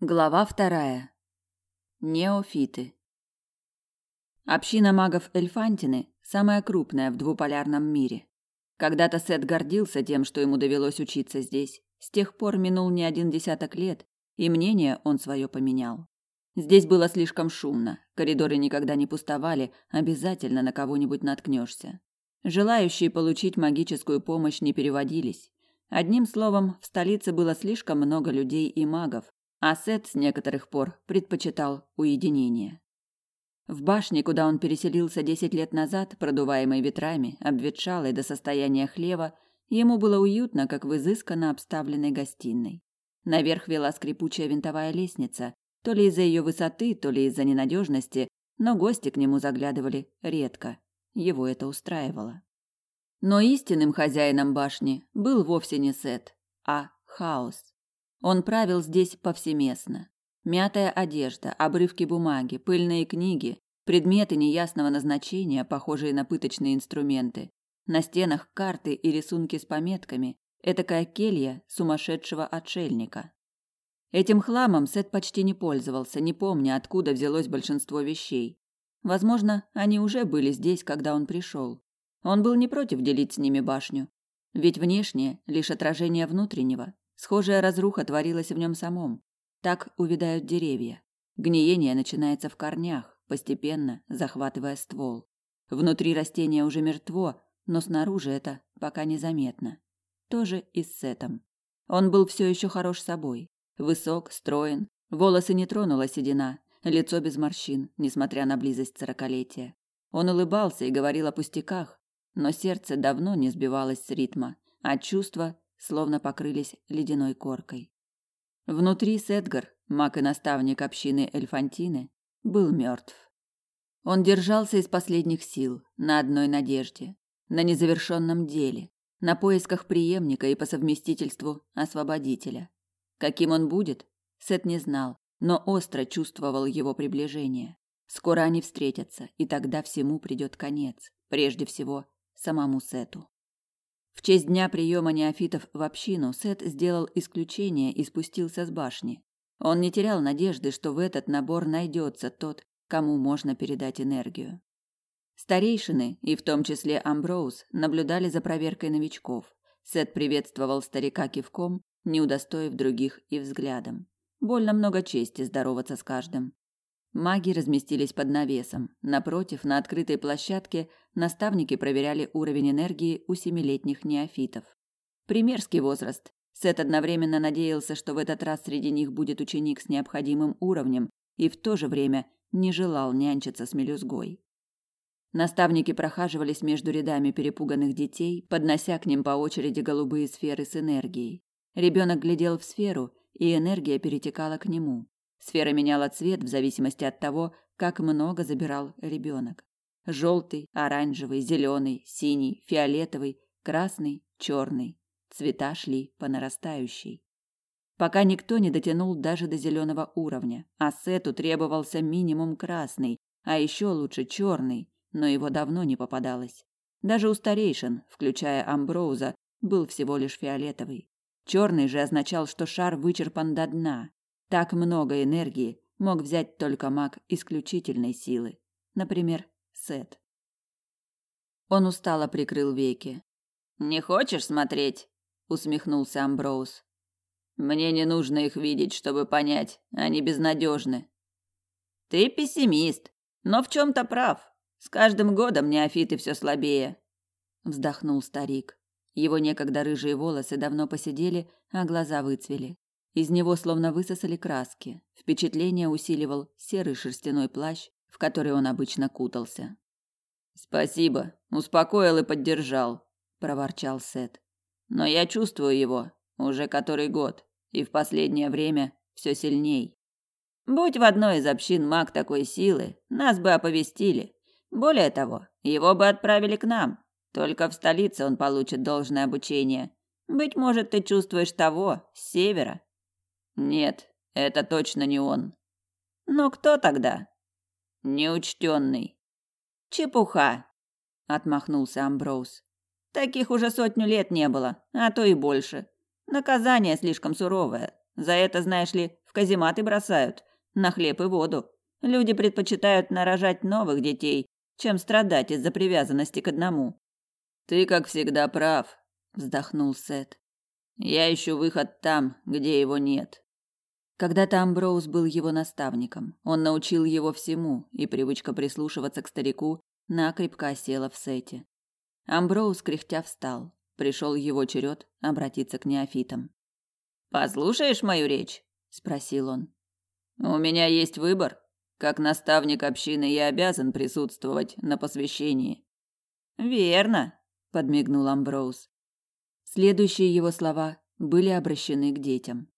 Глава вторая. Неофиты. Община магов Эльфантины самая крупная в двуполярном мире. Когда-то Сет гордился тем, что ему довелось учиться здесь. С тех пор минул не один десяток лет, и мнение он свое поменял. Здесь было слишком шумно, коридоры никогда не пустовали, обязательно на кого-нибудь наткнешься. Желающие получить магическую помощь не переводились. Одним словом, в столице было слишком много людей и магов, а Сет с некоторых пор предпочитал уединение. В башне, куда он переселился десять лет назад, продуваемой ветрами, обветшалой до состояния хлева, ему было уютно, как в изысканно обставленной гостиной. Наверх вела скрипучая винтовая лестница, то ли из-за ее высоты, то ли из-за ненадежности, но гости к нему заглядывали редко. Его это устраивало. Но истинным хозяином башни был вовсе не Сет, а хаос. Он правил здесь повсеместно. Мятая одежда, обрывки бумаги, пыльные книги, предметы неясного назначения, похожие на пыточные инструменты. На стенах карты и рисунки с пометками. Этакая келья сумасшедшего отшельника. Этим хламом Сет почти не пользовался, не помня, откуда взялось большинство вещей. Возможно, они уже были здесь, когда он пришел. Он был не против делить с ними башню. Ведь внешнее – лишь отражение внутреннего. Схожая разруха творилась в нем самом. Так увядают деревья. Гниение начинается в корнях, постепенно захватывая ствол. Внутри растения уже мертво, но снаружи это пока незаметно. Тоже и с Сетом. Он был все еще хорош собой. Высок, строен, волосы не тронула седина, лицо без морщин, несмотря на близость сорокалетия. Он улыбался и говорил о пустяках, но сердце давно не сбивалось с ритма, а чувства словно покрылись ледяной коркой. Внутри Сетгар, маг и наставник общины Эльфантины, был мертв. Он держался из последних сил, на одной надежде, на незавершенном деле, на поисках преемника и по совместительству освободителя. Каким он будет, Сет не знал, но остро чувствовал его приближение. Скоро они встретятся, и тогда всему придет конец, прежде всего самому Сету. В честь дня приема неофитов в общину Сет сделал исключение и спустился с башни. Он не терял надежды, что в этот набор найдется тот, кому можно передать энергию. Старейшины, и в том числе Амброуз, наблюдали за проверкой новичков. Сет приветствовал старика кивком, не удостоив других и взглядом. Больно много чести здороваться с каждым. Маги разместились под навесом. Напротив, на открытой площадке, наставники проверяли уровень энергии у семилетних неофитов. Примерский возраст. Сет одновременно надеялся, что в этот раз среди них будет ученик с необходимым уровнем, и в то же время не желал нянчиться с мелюзгой. Наставники прохаживались между рядами перепуганных детей, поднося к ним по очереди голубые сферы с энергией. Ребенок глядел в сферу, и энергия перетекала к нему. Сфера меняла цвет в зависимости от того, как много забирал ребенок. Желтый, оранжевый, зеленый, синий, фиолетовый, красный, черный. Цвета шли по нарастающей. Пока никто не дотянул даже до зеленого уровня, а Сету требовался минимум красный, а еще лучше черный, но его давно не попадалось. Даже у старейшин, включая Амброуза, был всего лишь фиолетовый. Черный же означал, что шар вычерпан до дна, так много энергии мог взять только маг исключительной силы, например, Сет. Он устало прикрыл веки. Не хочешь смотреть? усмехнулся Амброуз. Мне не нужно их видеть, чтобы понять, они безнадежны. Ты пессимист, но в чем то прав. С каждым годом неофиты все слабее, вздохнул старик. Его некогда рыжие волосы давно поседели, а глаза выцвели. Из него словно высосали краски. Впечатление усиливал серый шерстяной плащ, в который он обычно кутался. Спасибо, успокоил и поддержал, проворчал Сет. Но я чувствую его уже который год, и в последнее время все сильней. Будь в одной из общин маг такой силы, нас бы оповестили. Более того, его бы отправили к нам. Только в столице он получит должное обучение. Быть может, ты чувствуешь того с севера, нет, это точно не он. Но кто тогда? Неучтенный. Чепуха, отмахнулся Амброуз. Таких уже сотню лет не было, а то и больше. Наказание слишком суровое. За это, знаешь ли, в казематы бросают на хлеб и воду. Люди предпочитают нарожать новых детей, чем страдать из-за привязанности к одному. Ты, как всегда, прав, вздохнул Сет. Я ищу выход там, где его нет. Когда-то Амброуз был его наставником. Он научил его всему, и привычка прислушиваться к старику накрепко осела в Сете. Амброуз кряхтя встал. Пришел его черед обратиться к неофитам. «Послушаешь мою речь?» – спросил он. «У меня есть выбор. Как наставник общины я обязан присутствовать на посвящении». «Верно», – подмигнул Амброуз. Следующие его слова были обращены к детям.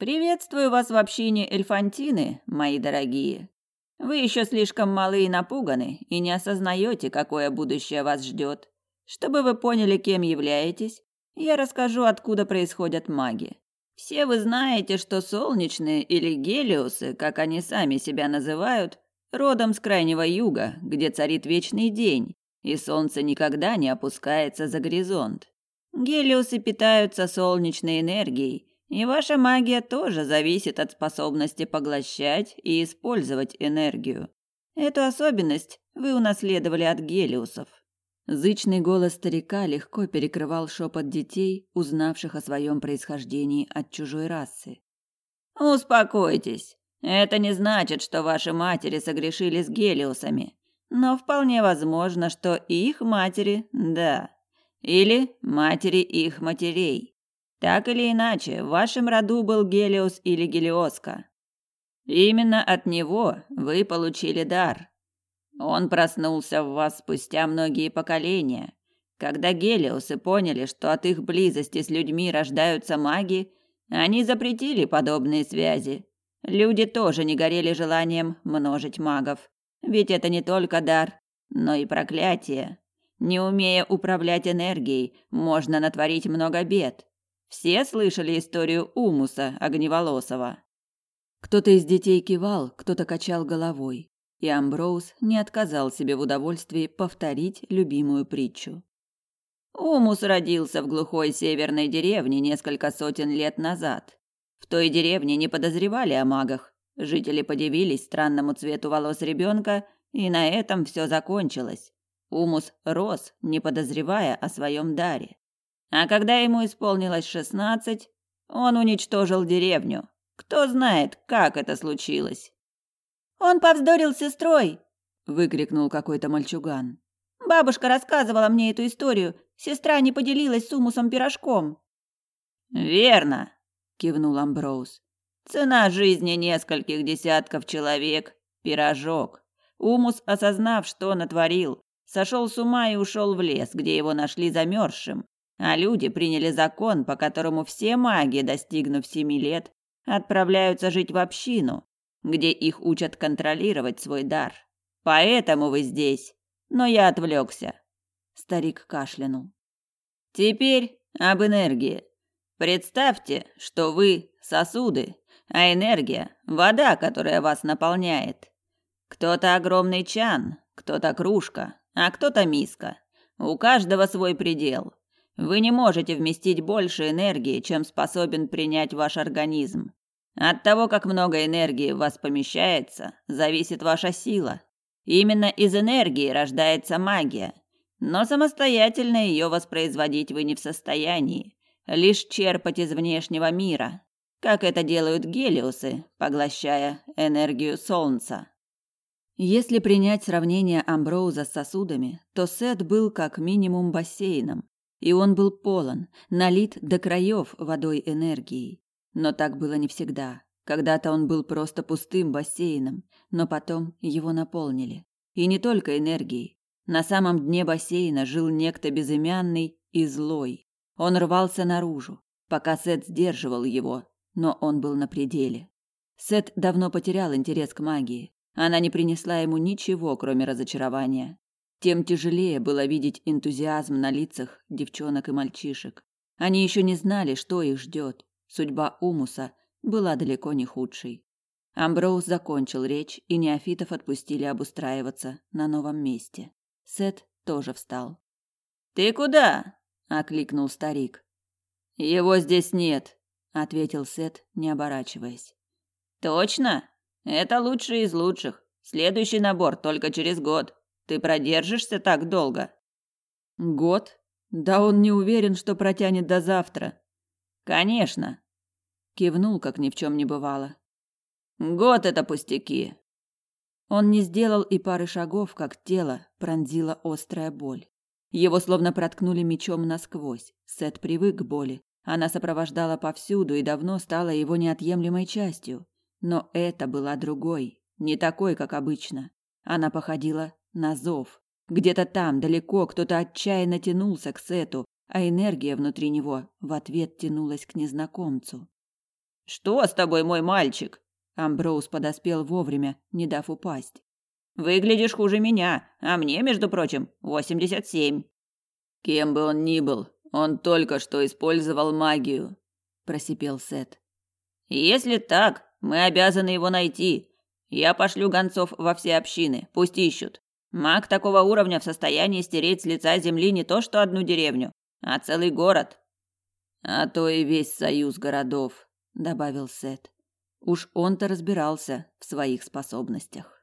Приветствую вас в общине Эльфантины, мои дорогие. Вы еще слишком малы и напуганы и не осознаете, какое будущее вас ждет. Чтобы вы поняли, кем являетесь, я расскажу, откуда происходят маги. Все вы знаете, что солнечные или гелиосы, как они сами себя называют, родом с крайнего юга, где царит вечный день, и солнце никогда не опускается за горизонт. Гелиосы питаются солнечной энергией и ваша магия тоже зависит от способности поглощать и использовать энергию. Эту особенность вы унаследовали от гелиусов. Зычный голос старика легко перекрывал шепот детей, узнавших о своем происхождении от чужой расы. Успокойтесь. Это не значит, что ваши матери согрешили с гелиусами, но вполне возможно, что их матери, да, или матери их матерей. Так или иначе, в вашем роду был Гелиос или Гелиоска. Именно от него вы получили дар. Он проснулся в вас спустя многие поколения. Когда Гелиосы поняли, что от их близости с людьми рождаются маги, они запретили подобные связи. Люди тоже не горели желанием множить магов, ведь это не только дар, но и проклятие. Не умея управлять энергией, можно натворить много бед. Все слышали историю Умуса Огневолосого. Кто-то из детей кивал, кто-то качал головой, и Амброуз не отказал себе в удовольствии повторить любимую притчу. Умус родился в глухой северной деревне несколько сотен лет назад. В той деревне не подозревали о магах. Жители подивились странному цвету волос ребенка, и на этом все закончилось. Умус рос, не подозревая о своем даре. А когда ему исполнилось шестнадцать, он уничтожил деревню. Кто знает, как это случилось. Он повздорил с сестрой, выкрикнул какой-то мальчуган. Бабушка рассказывала мне эту историю. Сестра не поделилась с Умусом пирожком. Верно, кивнул Амброуз. Цена жизни нескольких десятков человек пирожок. Умус, осознав, что натворил, сошел с ума и ушел в лес, где его нашли замерзшим а люди приняли закон, по которому все маги, достигнув семи лет, отправляются жить в общину, где их учат контролировать свой дар. Поэтому вы здесь. Но я отвлекся. Старик кашлянул. Теперь об энергии. Представьте, что вы сосуды, а энергия вода, которая вас наполняет. Кто-то огромный чан, кто-то кружка, а кто-то миска. У каждого свой предел. Вы не можете вместить больше энергии, чем способен принять ваш организм. От того, как много энергии в вас помещается, зависит ваша сила. Именно из энергии рождается магия, но самостоятельно ее воспроизводить вы не в состоянии, лишь черпать из внешнего мира, как это делают гелиусы, поглощая энергию солнца. Если принять сравнение Амброуза с сосудами, то Сет был как минимум бассейном, и он был полон, налит до краев водой энергии. Но так было не всегда. Когда-то он был просто пустым бассейном, но потом его наполнили. И не только энергией. На самом дне бассейна жил некто безымянный и злой. Он рвался наружу, пока Сет сдерживал его, но он был на пределе. Сет давно потерял интерес к магии. Она не принесла ему ничего, кроме разочарования тем тяжелее было видеть энтузиазм на лицах девчонок и мальчишек. Они еще не знали, что их ждет. Судьба Умуса была далеко не худшей. Амброуз закончил речь, и неофитов отпустили обустраиваться на новом месте. Сет тоже встал. «Ты куда?» – окликнул старик. «Его здесь нет», – ответил Сет, не оборачиваясь. Точно? Это лучший из лучших. Следующий набор только через год. Ты продержишься так долго? Год? Да он не уверен, что протянет до завтра. Конечно. Кивнул, как ни в чем не бывало. Год это пустяки. Он не сделал и пары шагов, как тело пронзила острая боль. Его словно проткнули мечом насквозь. Сет привык к боли. Она сопровождала повсюду и давно стала его неотъемлемой частью. Но это была другой, не такой, как обычно. Она походила на зов. Где-то там, далеко, кто-то отчаянно тянулся к Сету, а энергия внутри него в ответ тянулась к незнакомцу. «Что с тобой, мой мальчик?» Амброуз подоспел вовремя, не дав упасть. «Выглядишь хуже меня, а мне, между прочим, восемьдесят семь». «Кем бы он ни был, он только что использовал магию», – просипел Сет. «Если так, мы обязаны его найти. Я пошлю гонцов во все общины, пусть ищут. Маг такого уровня в состоянии стереть с лица земли не то что одну деревню, а целый город. А то и весь союз городов, добавил Сет. Уж он-то разбирался в своих способностях.